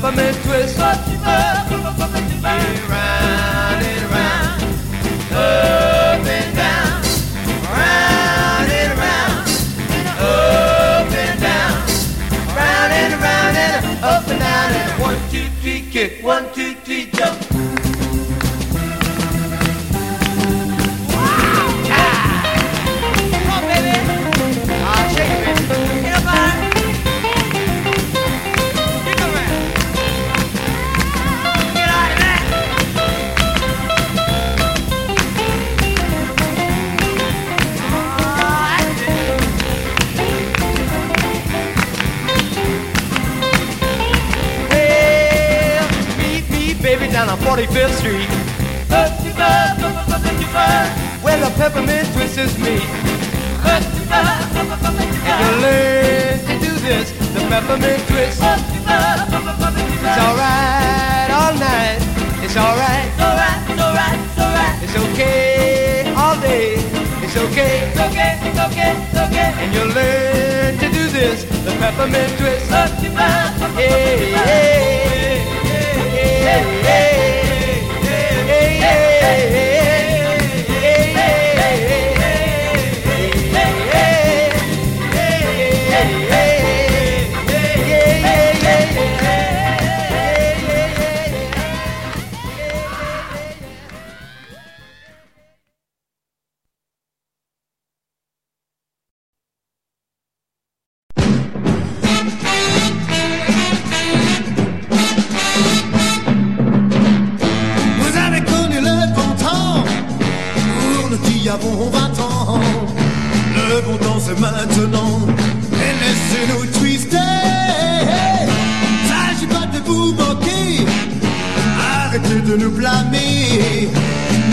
this, the peppermint twist. Yeah, round 45th Street. 55, 55, where the peppermint twist is me. 55, and you learn to do this, the peppermint twist. It's alright all night. It's alright. It's alright, alright, alright. It's okay all day. It's okay. It's okay, it's okay, it's okay. And you'll learn to do this, the peppermint twist. yeah, yeah, yeah, yeah, yeah. ei, ei. Blâmer.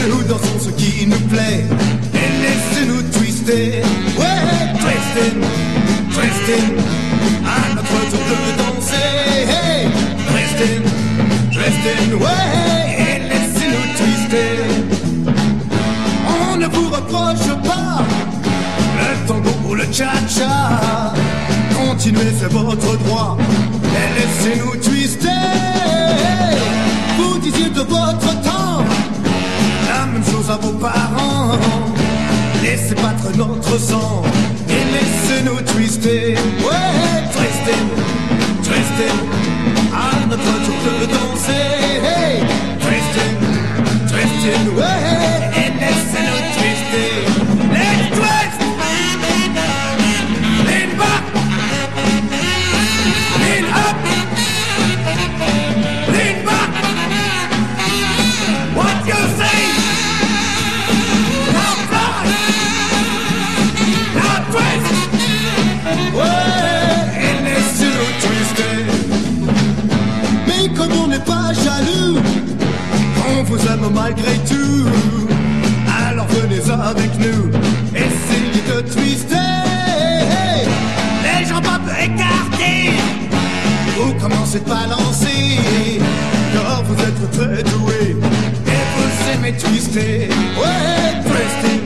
Nous dansons ce qui nous plaît. Et laissez-nous twister. Ouais, twisting, twisting. À notre tour de danser. Hey, twisting Twisting, ouais, et laissez-nous twister. On ne vous reproche pas. Le tango ou le cha-cha. Continuez, c'est votre droit, et laissez-nous twister. De votre temps la même chose à vos parents. Laissez battre notre sang et laissez-nous twister. Ouais, twisting, twisting. À notre tour de danser. Hey, twisting, twisting. Ouais, vous aime malgré tout. Alors venez avec nous, essayez de twister. Les jambes un peu écartées, vous commencez de balancer. Car vous êtes très doué et vous aimez twister. Ouais, twisting,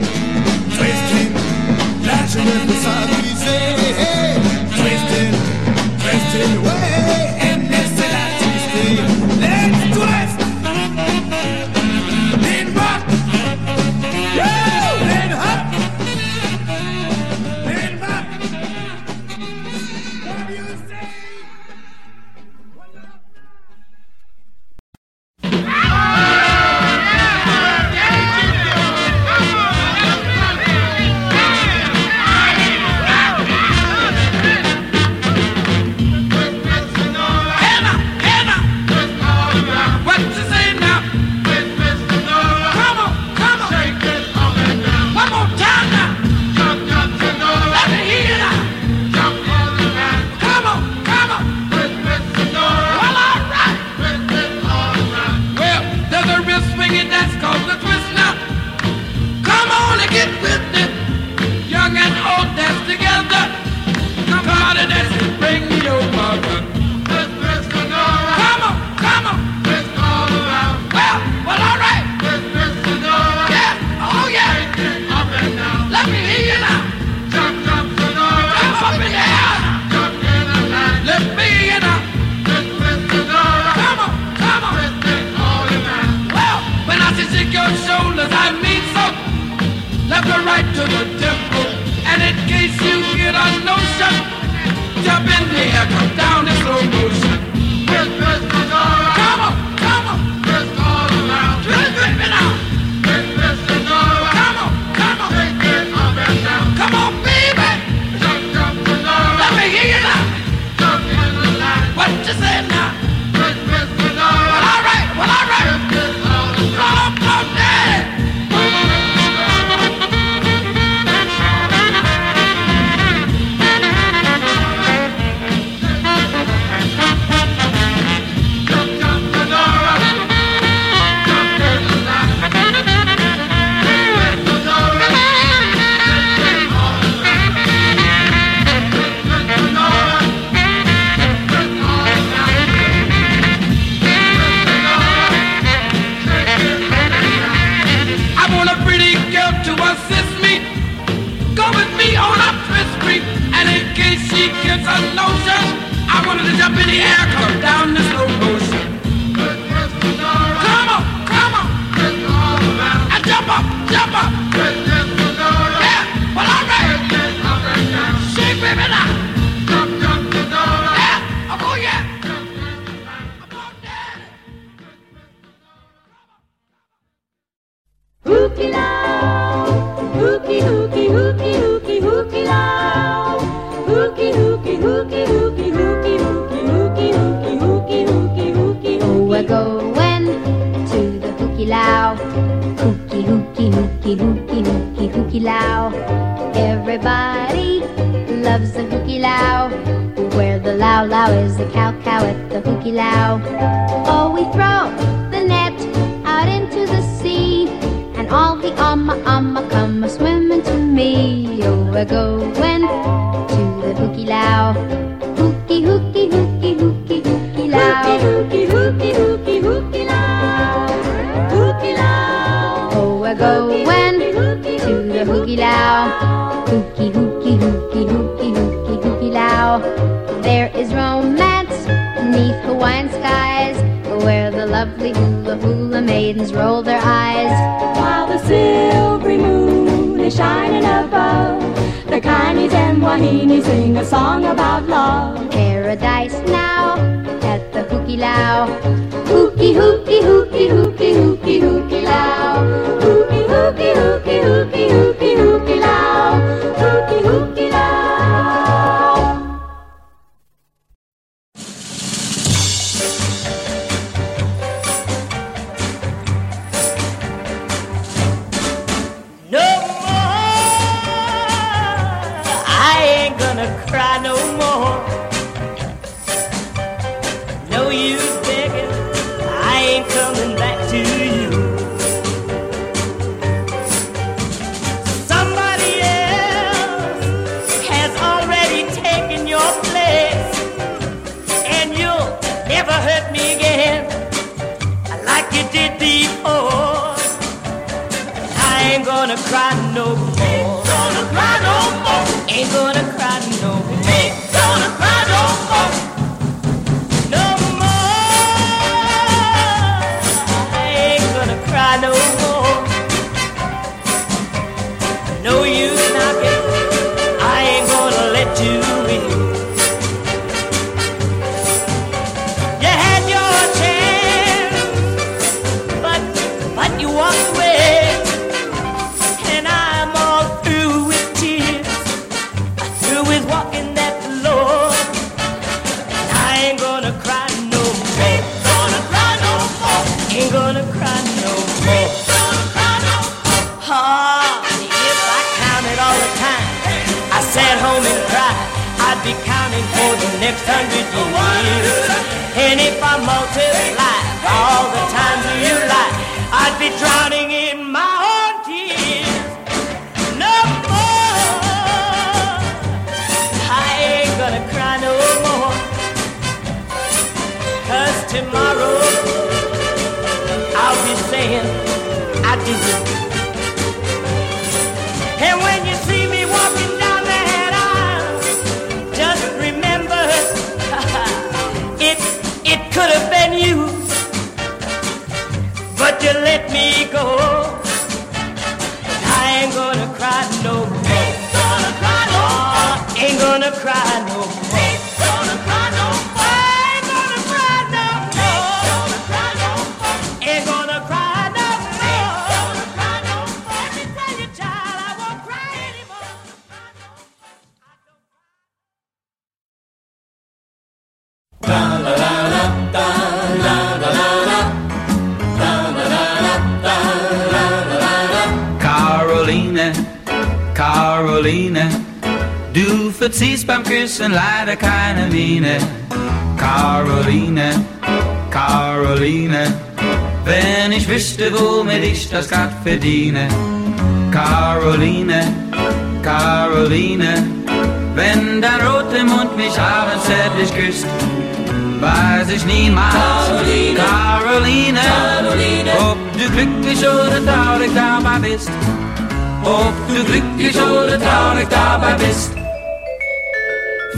twisting, la jeunesse peut s'amuser. Twisting, low. Everybody loves the hukilau. Where the laulau is the cow cow at the hukilau. Oh, we throw the net out into the sea. And all the amma amma come a swimming to me. Oh, we're going to the hukilau. Hooky, hooky, hooky, hooky, hukilau. hooky hooky hooky hooky now, hooky now. Oh, we're going the hukilau. Hooky, hooky, hooky, hooky, hooky, hukilau. There is romance neath Hawaiian skies, where the lovely hula hula maidens roll their eyes. While the silvery moon is shining above, the Kainis and Wahine sing a song about love. Paradise now at the hukilau. Hooky, hooky, hooky, hooky, hooky, hooky low. Hooky hooky hooky hooky hooky now, hooky hooky now. Ain't gonna Ain't gonna cry no more. Ain't gonna cry no more. If I counted all the time I sat home and cried, I'd be counting for the next hundred years. And if I multiply all the times you lie, I'd be drowning in my own tears. No more. I ain't gonna cry no more. Cause tomorrow let me go. I ain't gonna cry no more. Ain't gonna cry no more. Ain't gonna cry no. Du verziehst beim Küssen leider keine Miene. Caroline, Caroline, wenn ich wüsste, womit ich das grad verdiene. Caroline, Caroline, wenn dein roter Mund mich abends zärtlich küsst, weiß ich niemals, Caroline, Caroline, Caroline. ob du glücklich oder traurig dabei bist, ob du glücklich oder traurig dabei bist.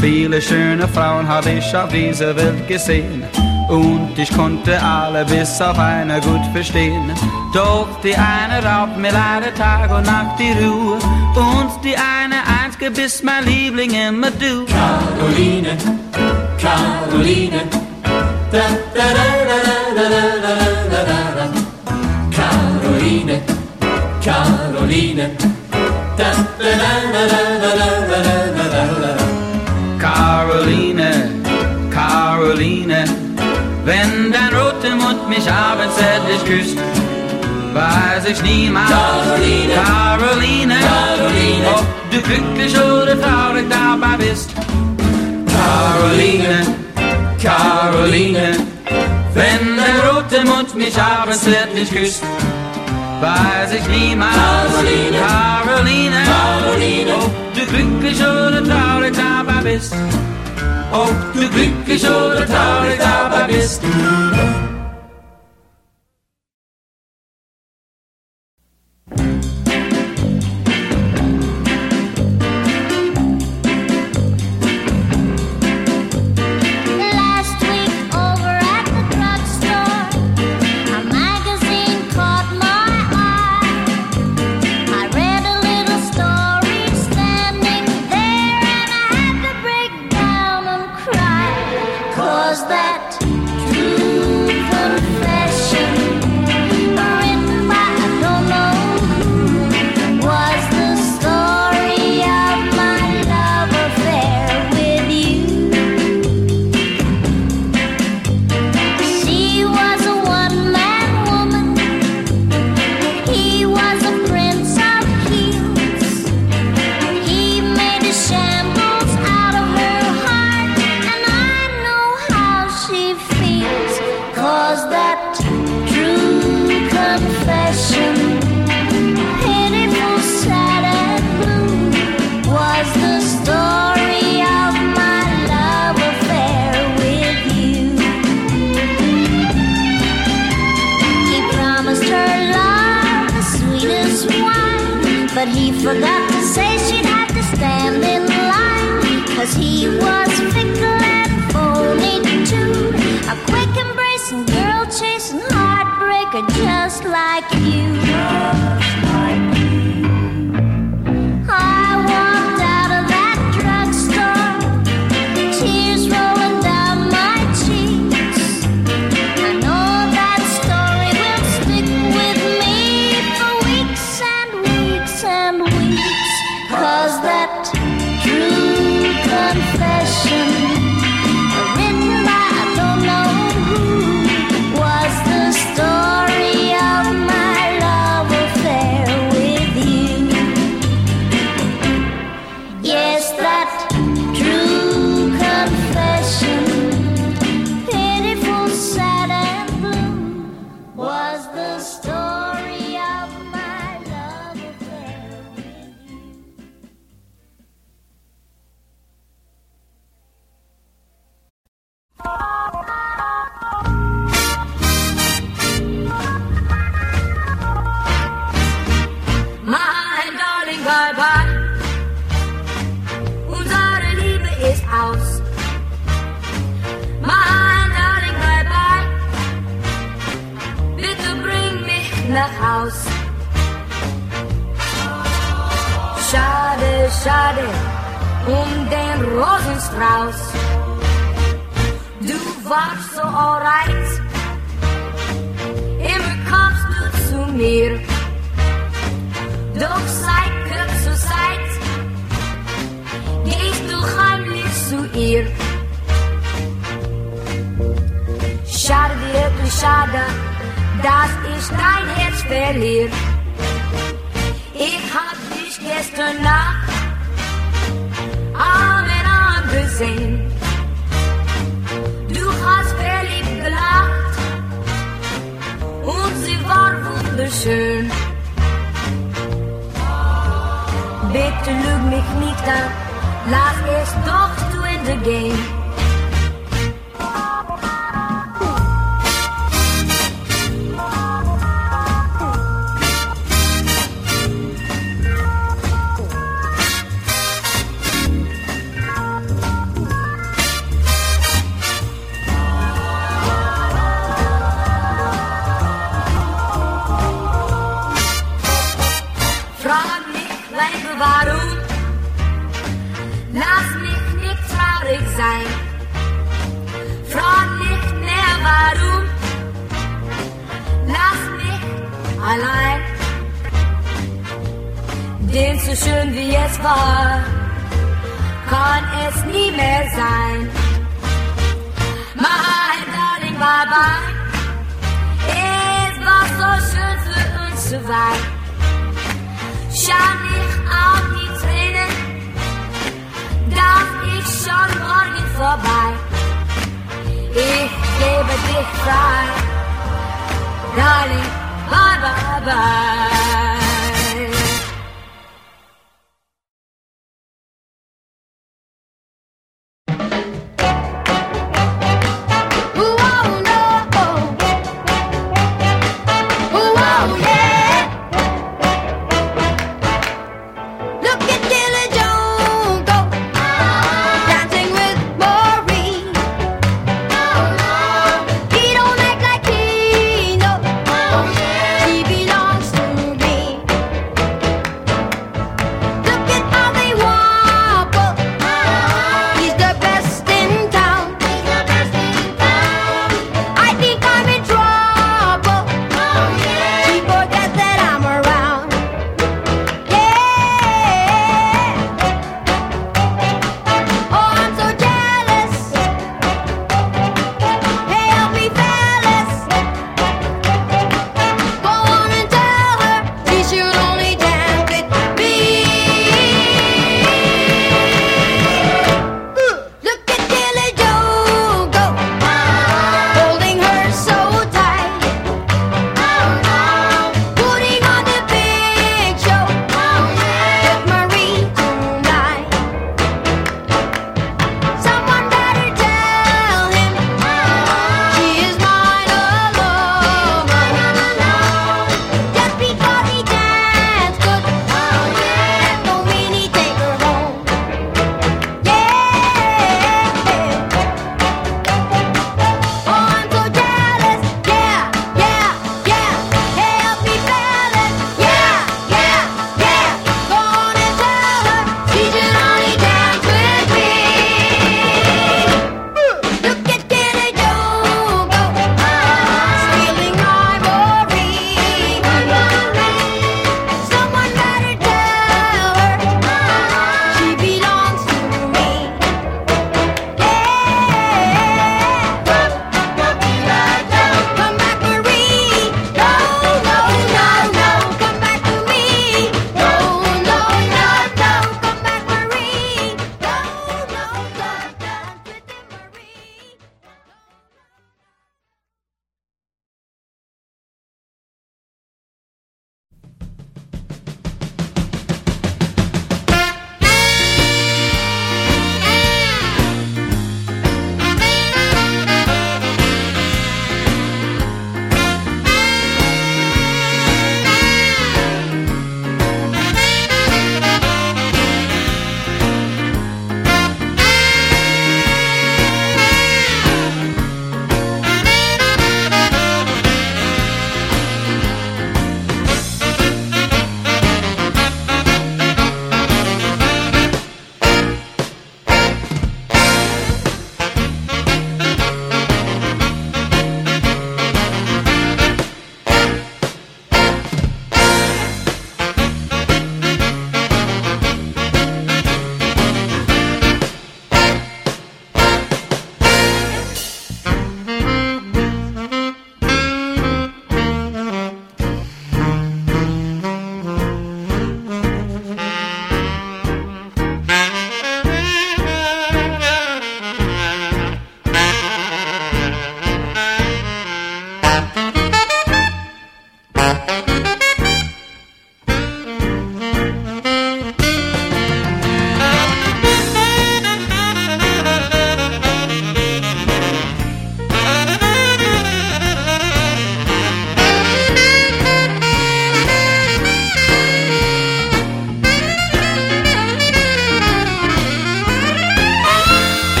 Viele schöne Frauen habe ich auf dieser Welt gesehen. Und ich konnte alle bis auf eine gut verstehen. Doch die eine raubt mir leider Tag und Nacht die Ruhe. Und die eine einzige bist mein Liebling immer du. Caroline, Caroline. Da, Caroline, Caroline. Mich abends zärtlich küsst, weiß ich niemals, Caroline, Caroline, Caroline. ob du glücklich oder traurig dabei bist. Caroline, Caroline, wenn dein roter Mund mich abends zärtlich küsst, weiß ich niemals, Caroline, Caroline, Caroline. ob du glücklich oder traurig dabei bist. Ob du glücklich oder traurig dabei bist. Denn so schön wie es war, kann es nie mehr sein. Mein Darling, bye bye. Es war so schön für uns zu weit. Schau nicht auf die Tränen, darf ich schon morgen vorbei. Ich gebe dich frei, Darling, bye bye bye.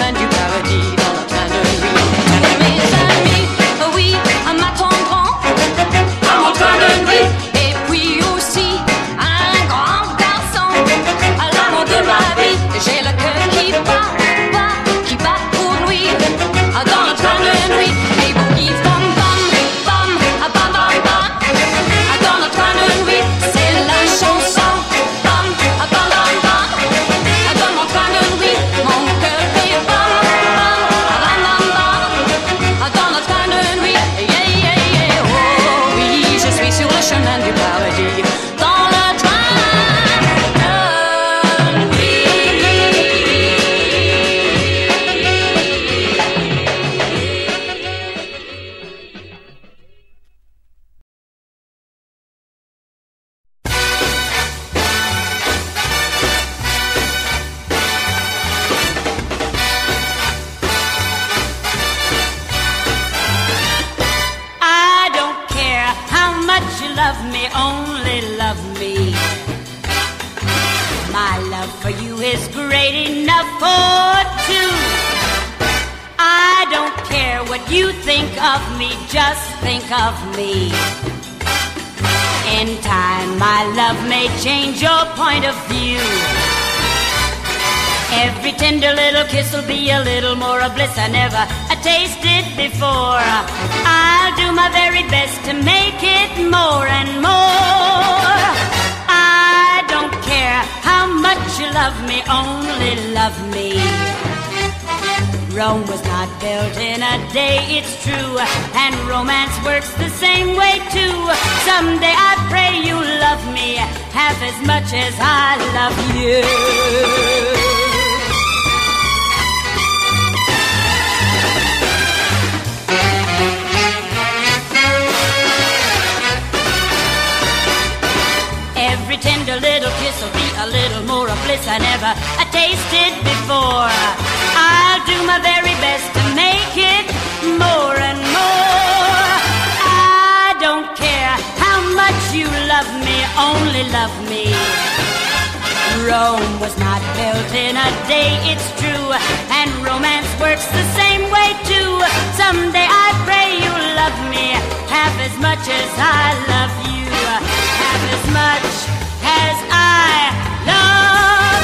and you parody Rome was not built in a day, it's true, and romance works the same way too. Someday I pray you'll love me half as much as I love you, half as much as I love.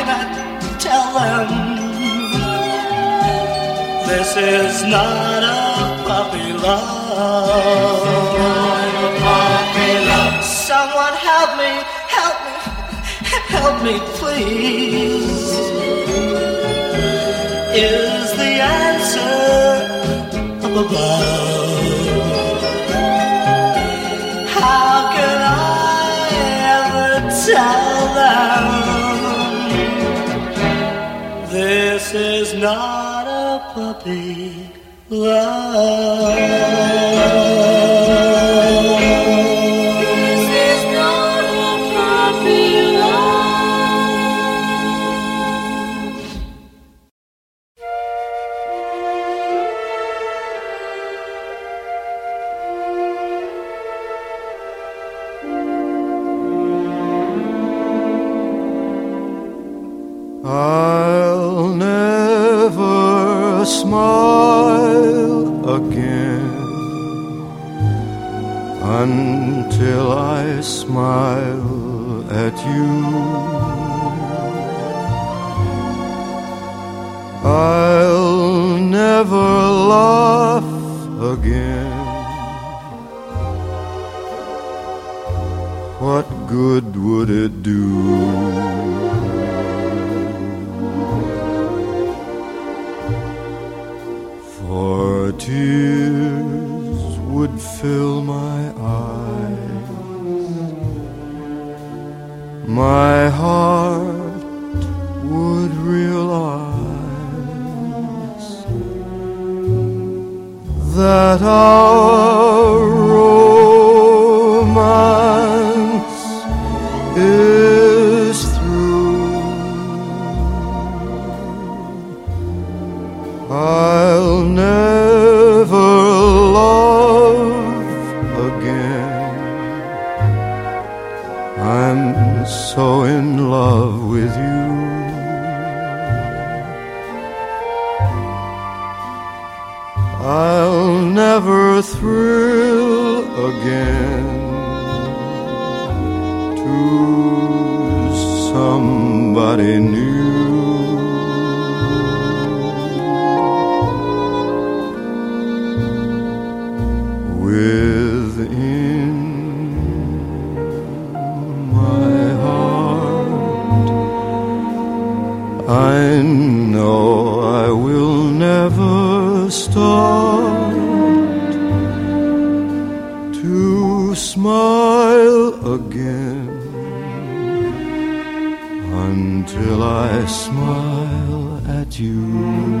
can I tell them? This is not a puppy love. Puppy love. Someone help me, help me, help me, please. Is the answer up above? How can I ever tell them? This is not a puppy love. I'll never thrill again to somebody new. I smile at you.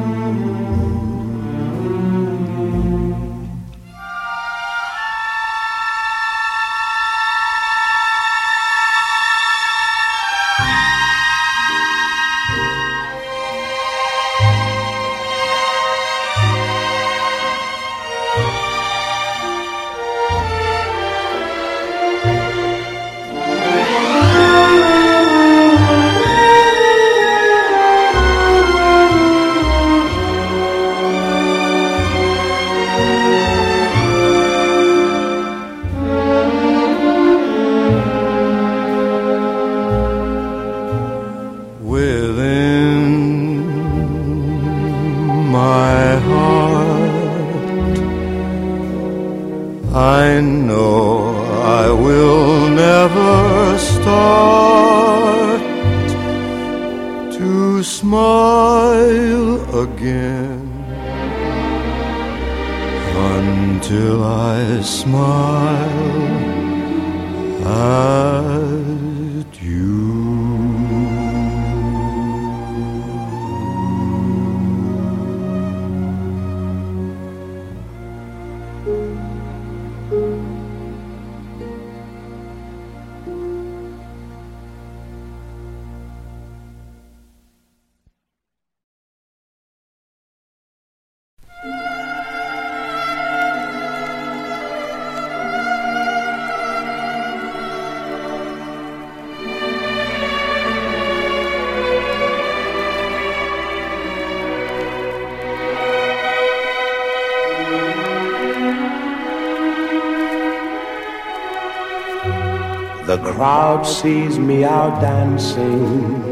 The crowd sees me out dancing,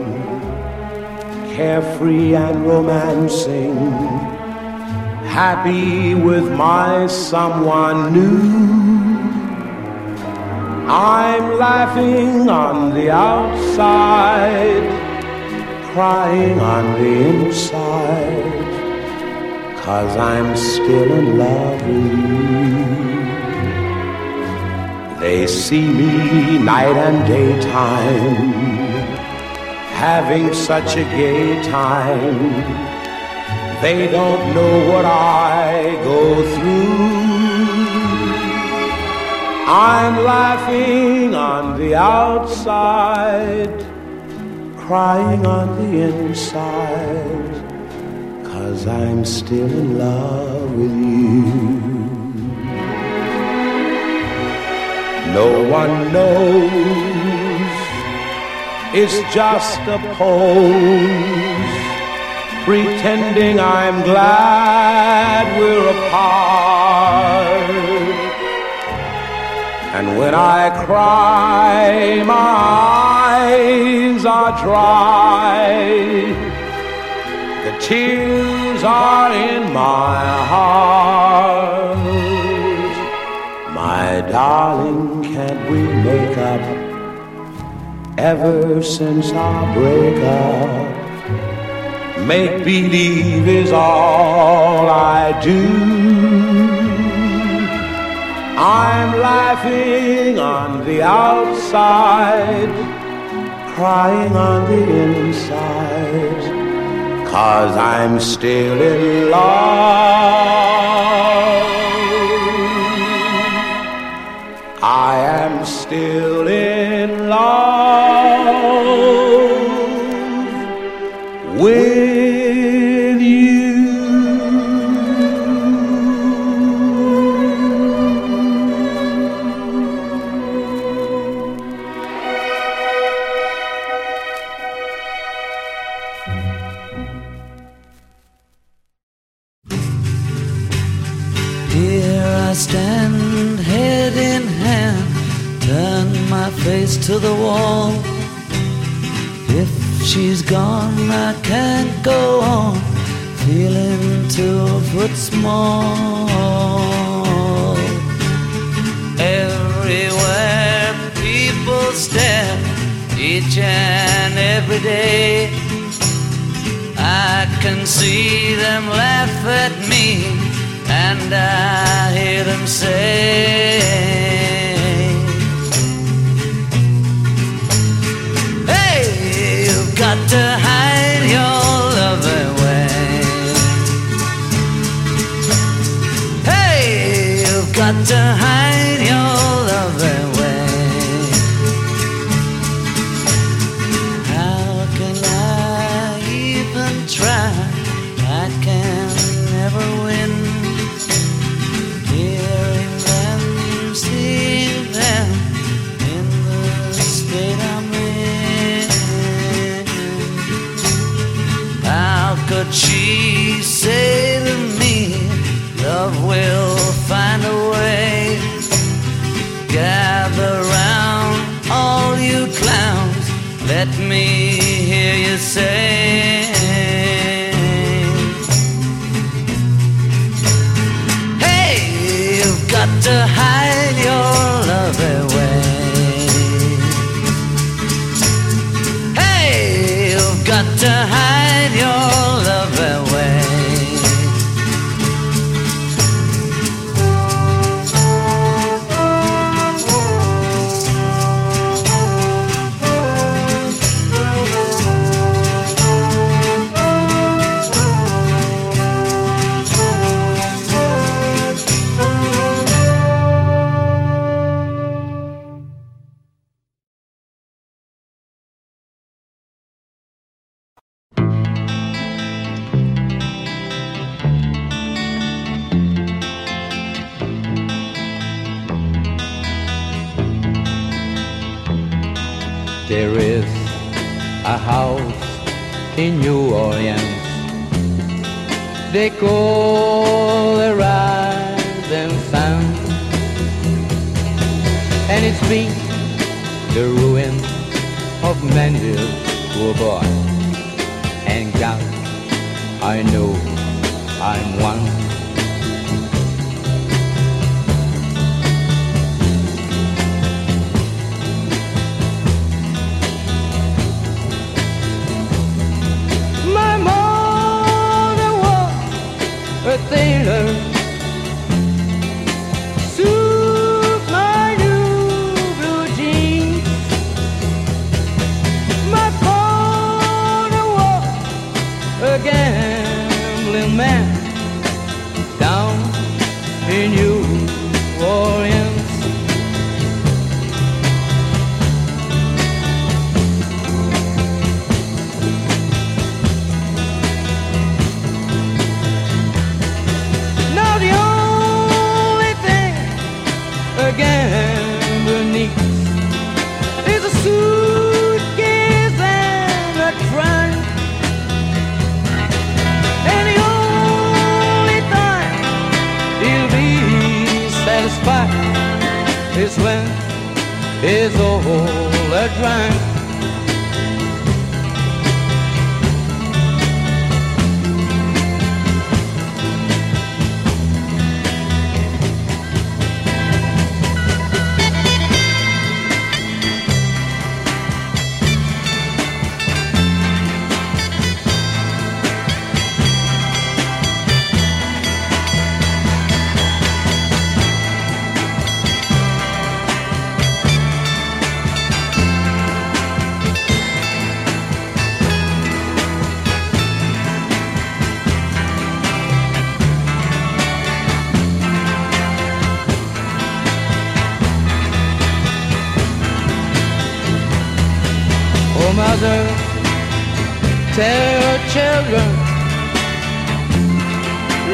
carefree and romancing, happy with my someone new. I'm laughing on the outside, crying on the inside, cause I'm still in love with you. They see me night and daytime, having such a gay time. They don't know what I go through. I'm laughing on the outside, crying on the inside, cause I'm still in love with you. No one knows it's just a pose, pretending I'm glad we're apart. And when I cry, my eyes are dry. The tears are in my heart. Darling, can't we make up? Ever since our breakup, Make believe is all I do. I'm laughing on the outside, crying on the inside, cause I'm still in love. I am still in love to the wall. If she's gone, I can't go on, feeling two foot small. Everywhere people stare, each and every day. I can see them laugh at me, and I hear them say, to hide your love away. Hey, you've got to hide say. There is a house in New Orleans. They call it Rising Sun. And it's been the ruin of many poor boy. And God, I know I'm one. Tell her children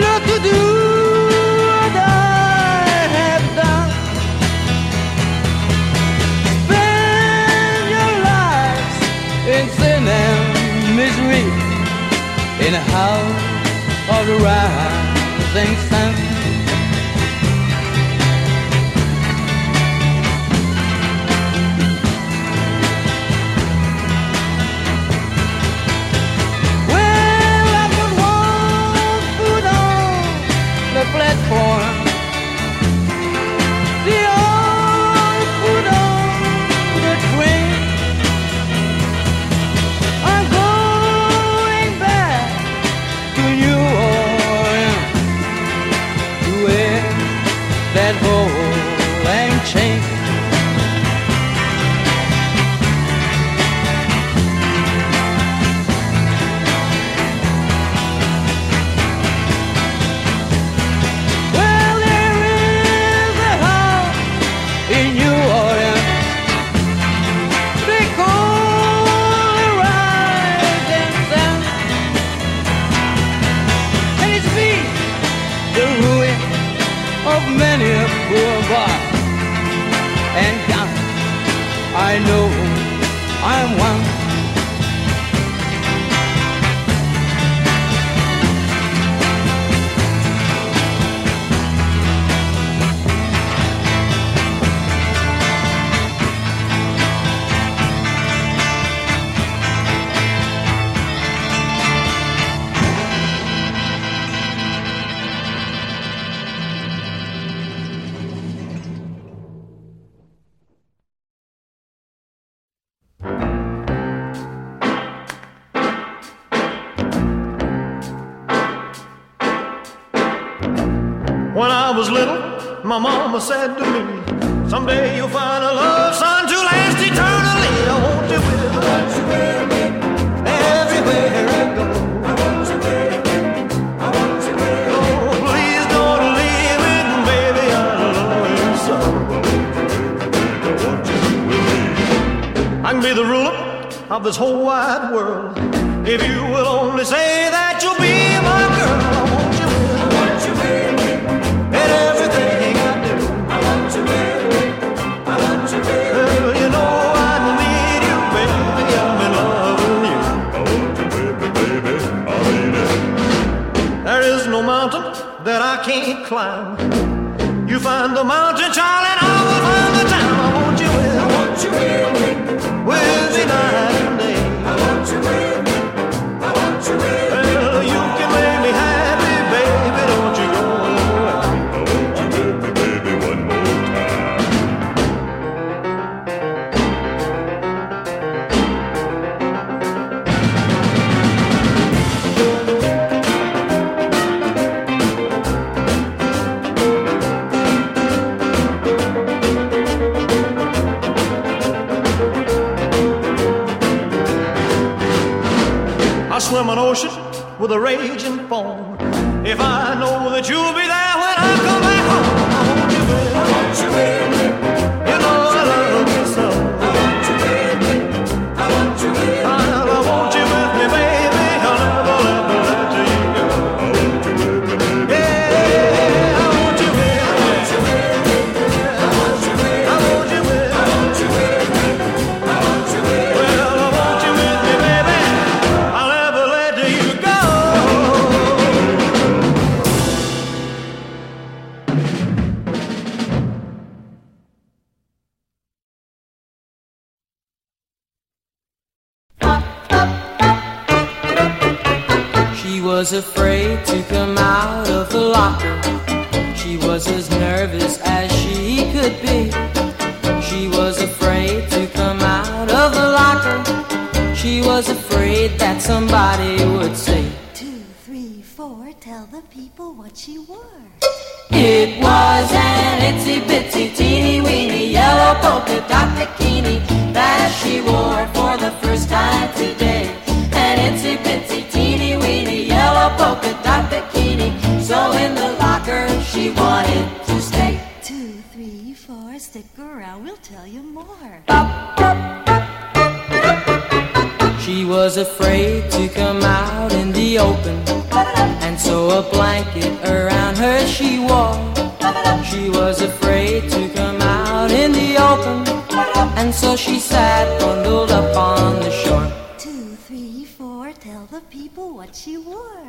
not to do what I have done. Spend your lives in sin and misery in a house of the rising sun. Be the ruler of this whole wide world. If you will only say that you'll be my girl, I want you with me. I want you with me. In everything I do. I want you with me. I want you with me. Well, you know I need you, baby. I'm in love with you. I want you with me, baby. I mean it. There is no mountain that I can't climb. You find the mountain, child, and I will find the town. With me night and day. I want you with me. An ocean with a raging foam. If I know that you'll be itsy bitsy teeny weeny yellow polka dot bikini that she wore for the first time today. An itsy bitsy teeny weeny yellow polka dot bikini. So in the locker she wanted to stay. Two, three, four, stick around, we'll tell you more. She was afraid to come out in the open, and so a blanket around her she wore. So she sat bundled up on the shore. Two, three, four, tell the people what she wore.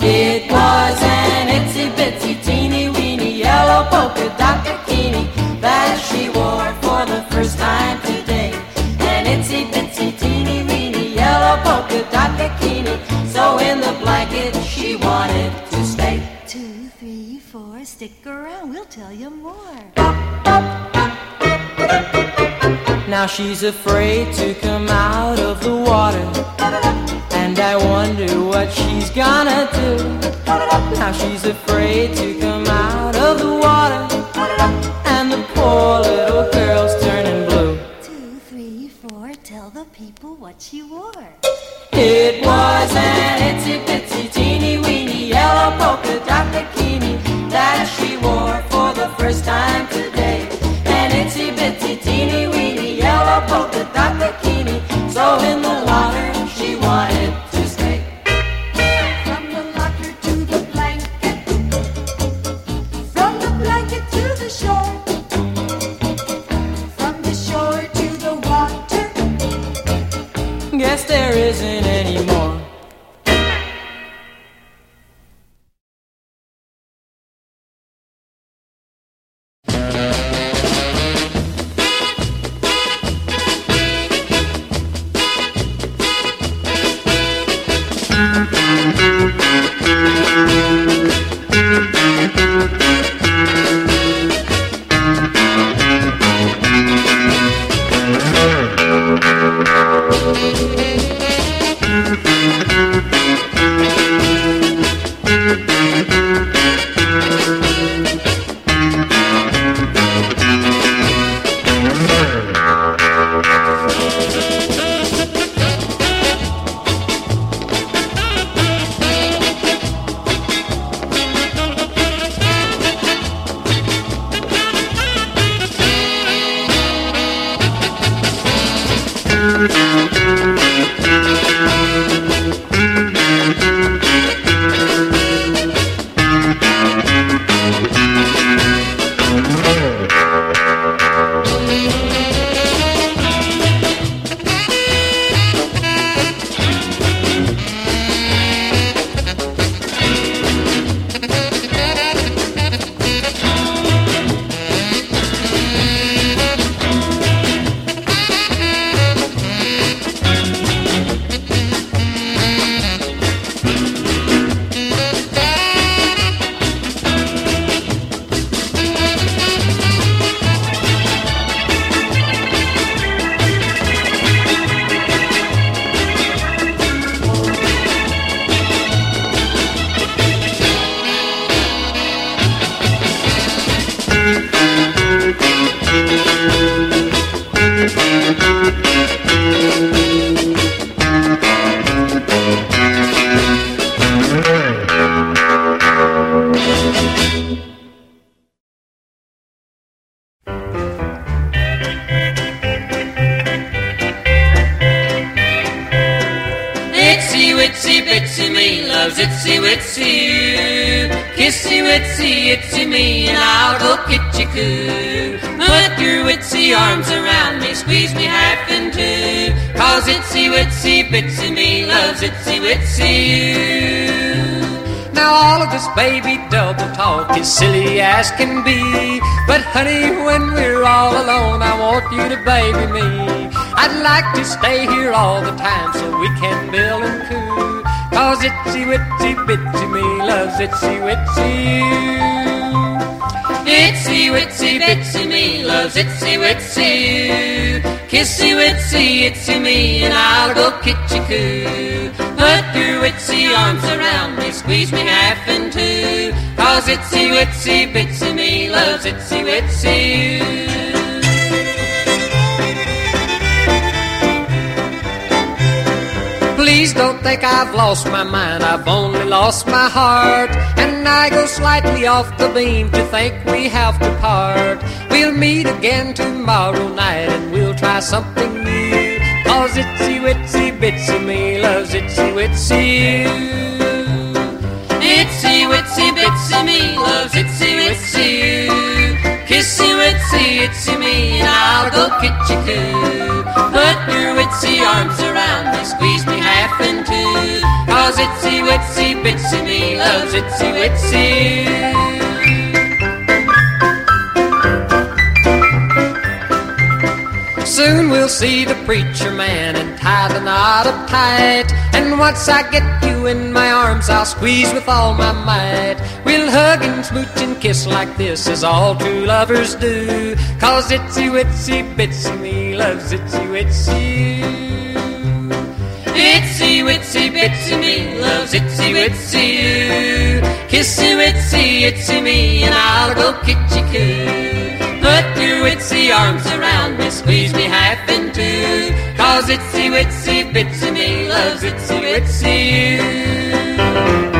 It was an itsy bitsy teeny weeny yellow polka dot bikini that she wore for the first time today. An itsy bitsy teeny weeny yellow polka dot bikini. So in the blanket she wanted to stay. Two, three, four, stick around, we'll tell you more. Now she's afraid to come out of the water. And I wonder what she's gonna do. Now she's afraid to come out of the water. And the poor little girl's turning blue. Two, three, four, tell the people what she wore. It was an itsy bitsy baby double talk is silly as can be. But honey, when we're all alone, I want you to baby me. I'd like to stay here all the time so we can bill and coo. Cause itsy witsy bitsy me loves itsy witsy you. Itsy witsy bitsy me loves itsy witsy you. Kissy witsy itsy me and I'll go kitchy coo. Put your witsy arms around me, squeeze me half in two. Cause itsy witsy bitsy me loves itsy witsy you. Please don't think I've lost my mind, I've only lost my heart. And I go slightly off the beam to think we have to part. We'll meet again tomorrow night and we'll try something new. Cause itsy witsy bitsy me loves itsy witsy you. Itsy witsy bitsy me loves itsy witsy you. Kissy witsy itsy me and I'll go kitchy coo. Put your witsy arms around me, squeeze me half in two. Cause itsy witsy bitsy me loves itsy witsy you. Soon we'll see the preacher man and tie the knot up tight. And once I get you in my arms, I'll squeeze with all my might. We'll hug and smooch and kiss like this, as all true lovers do. Cause itsy witsy bitsy me loves itsy witsy. Itsy witsy bitsy me loves itsy witsy you. Kissy witsy itsy me and I'll go kitchy coo. Witsy arms around me, squeeze me half in two. Cause itsy witsy bitsy me loves itsy witsy you.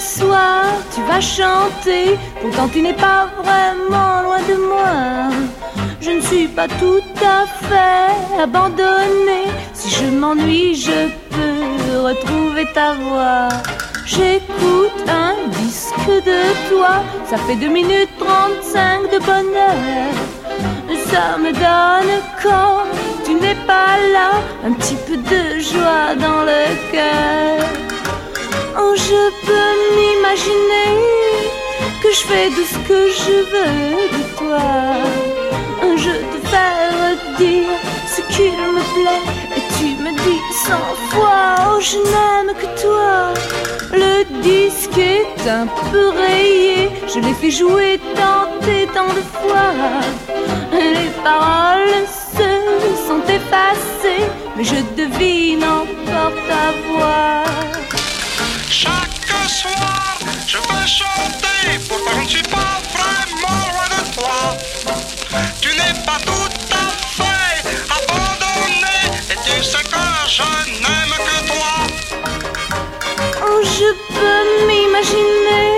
Soir, tu vas chanter, pourtant tu n'es pas vraiment loin de moi. Je ne suis pas tout à fait abandonnée. Si je m'ennuie, je peux retrouver ta voix. J'écoute un disque de toi, ça fait 2 minutes 35 de bonheur. Ça me donne quand tu n'es pas là, un petit peu de joie dans le cœur. Oh, je peux m'imaginer que je fais tout ce que je veux de toi. Je te fais dire ce qu'il me plaît et tu me dis cent fois oh je n'aime que toi. Le disque est un peu rayé, je l'ai fait jouer tant et tant de fois. Les paroles se sont effacées, mais je devine encore ta voix. Chaque soir, je veux chanter, pourtant je ne suis pas vraiment loin de toi. Tu n'es pas tout à fait abandonné, et tu sais que je n'aime que toi. Oh, je peux m'imaginer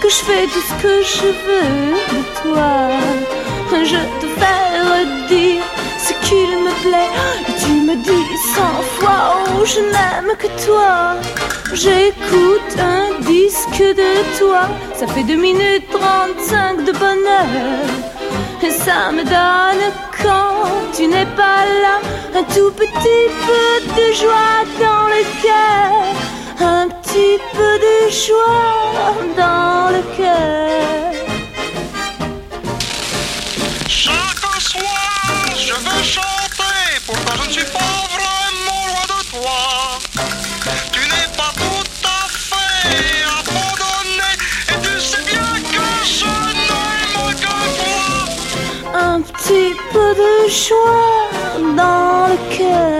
que je fais tout ce que je veux de toi. Je te fais redire ce qu'il me plaît. Et tu me dis cent fois, oh, je n'aime que toi. J'écoute un disque de toi, ça fait 2 minutes 35 de bonheur. Et ça me donne quand tu n'es pas là, un tout petit peu de joie dans le cœur. Un petit peu de joie dans le cœur. Joie dans le cœur.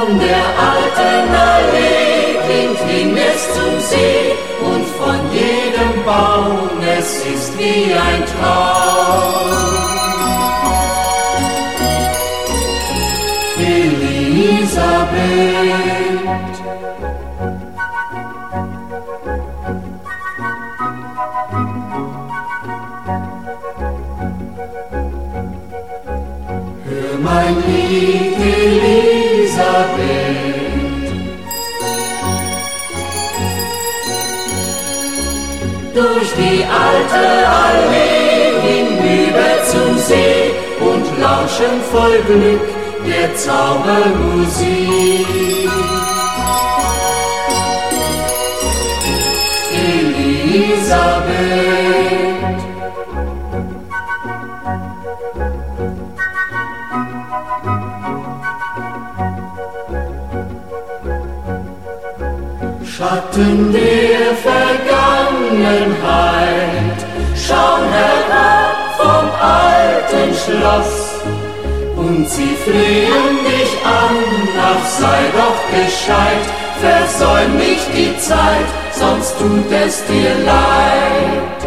Von der alten Allee klingt hin es zum See und von jedem Baum, es ist wie ein Traum. Elisabeth. Hör mein Lied, Elisabeth. Elisabeth. Durch die alte Allee hinüber zum See und lauschen voll Glück der Zaubermusik. Elisabeth. Schatten der Vergangenheit schauen herab vom alten Schloss und sie flehen dich an, ach sei doch gescheit, versäum nicht die Zeit, sonst tut es dir leid.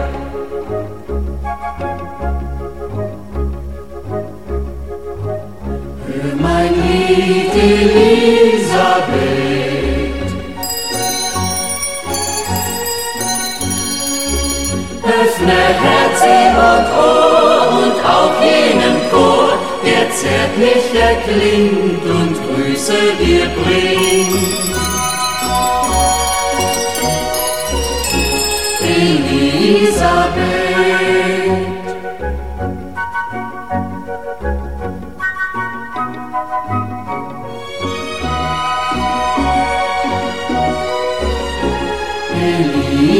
Hör mein Lied, Elisabeth. Öffne Herz und Ohr und auch jenen Chor, der zärtlich erklingt und Grüße dir bringt. Elisabeth.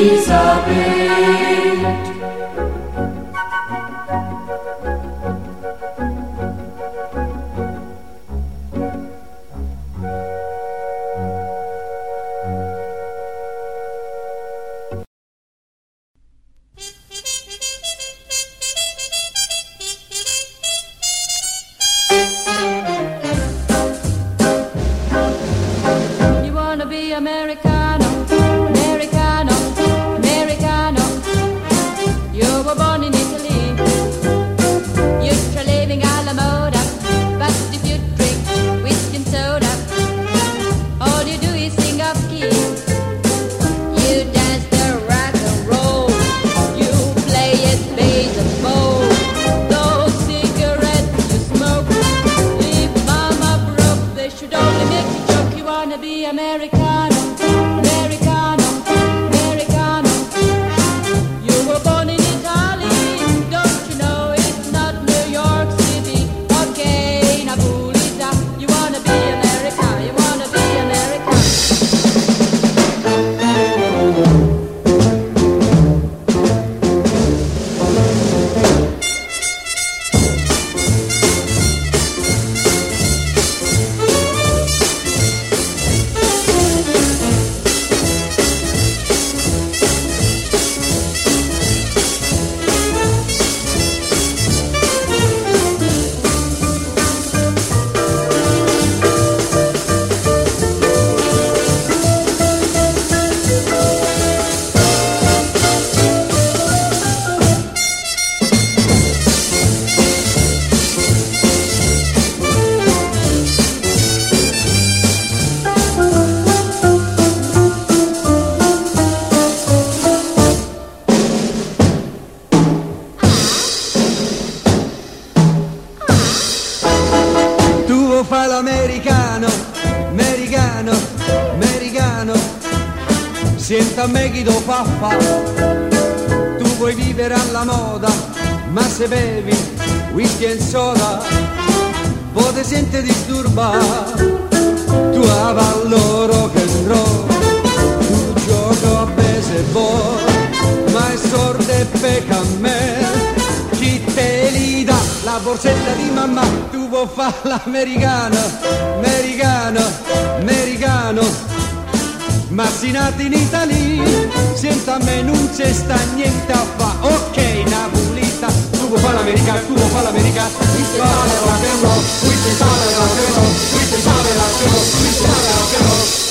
Elisabeth. Fa. Tu vuoi vivere alla moda, ma se bevi whisky e soda, poi ti senti disturbare. Tu avallo rock and roll, tu gioco a baseball, ma è sordo e pecca a me. Chi te li dà la borsetta di mamma? Tu vuoi fare l'americano, americano, americano. Ma si nati in Italia, senta a me non c'è sta niente a fa. Ok, Napolita, tu vuoi fare l'americano, tu vuoi fare l'americano. Qui si parla roll, qui si parla roll, qui si parla roll, qui si parla rock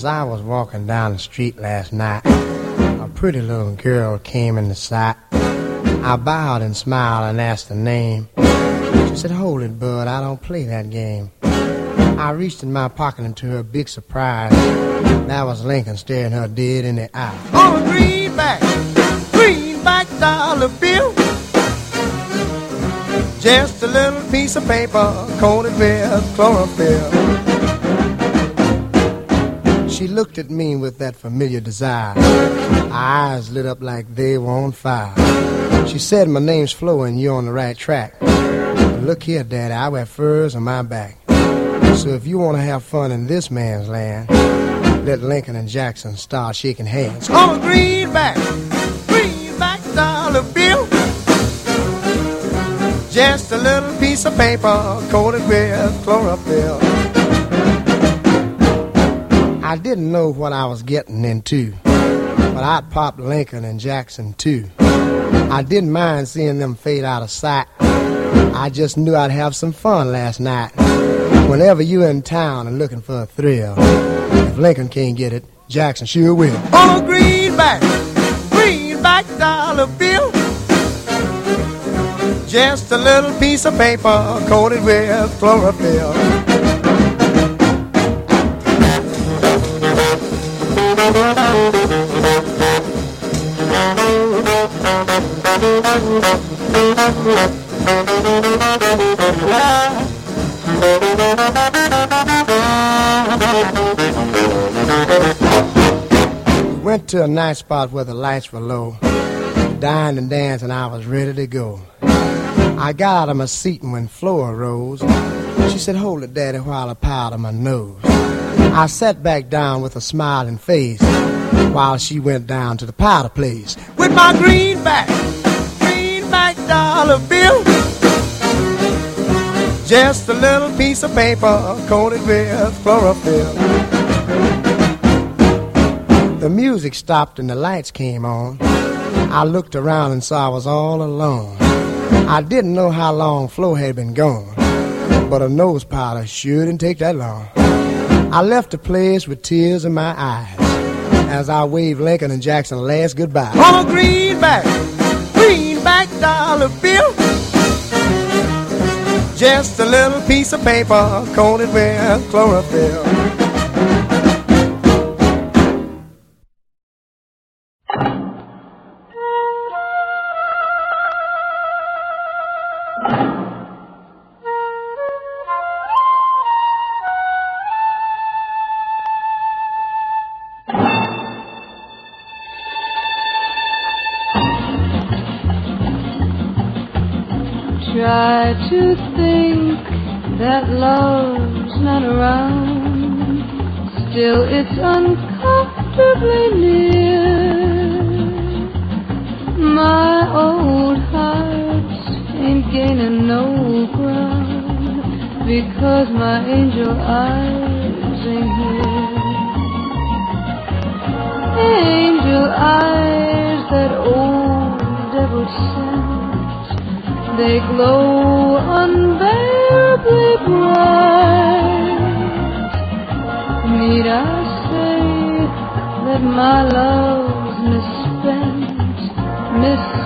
As I was walking down the street last night, a pretty little girl came in sight. I bowed and smiled and asked her name. She said, Hold it, bud, I don't play that game. I reached in my pocket and to her big surprise, that was Lincoln staring her dead in the eye. On a greenback, greenback dollar bill. Just a little piece of paper coated with chlorophyll. She looked at me with that familiar desire. Eyes lit up like they were on fire. She said, My name's Flo and you're on the right track. But look here, Daddy, I wear furs on my back. So if you want to have fun in this man's land, let Lincoln and Jackson start shaking hands. On a greenback, greenback dollar bill. Just a little piece of paper coated with chlorophyll. I didn't know what I was getting into, but I'd pop Lincoln and Jackson too. I didn't mind seeing them fade out of sight. I just knew I'd have some fun last night. Whenever you're in town and looking for a thrill, if Lincoln can't get it, Jackson sure will. On a greenback, greenback dollar bill. Just a little piece of paper coated with chlorophyll. Went to a nice spot where the lights were low. Dined and danced, and I was ready to go. I got out of my seat, and when Flo arose, she said, Hold it, Daddy, while I powder my nose. I sat back down with a smiling face while she went down to the powder place. With my greenback, greenback dollar bill. Just a little piece of paper coated with chlorophyll. The music stopped and the lights came on. I looked around and saw I was all alone. I didn't know how long Flo had been gone, but a nose powder sure didn't take that long. I left the place with tears in my eyes as I waved Lincoln and Jackson last goodbye. On a greenback, greenback dollar bill. Just a little piece of paper coated with chlorophyll. Still, it's uncomfortably near. My old heart ain't gaining no ground because my angel eyes ain't here. Angel eyes that old devil sent they glow unbearably bright. Need I say that my love's misspent, misspent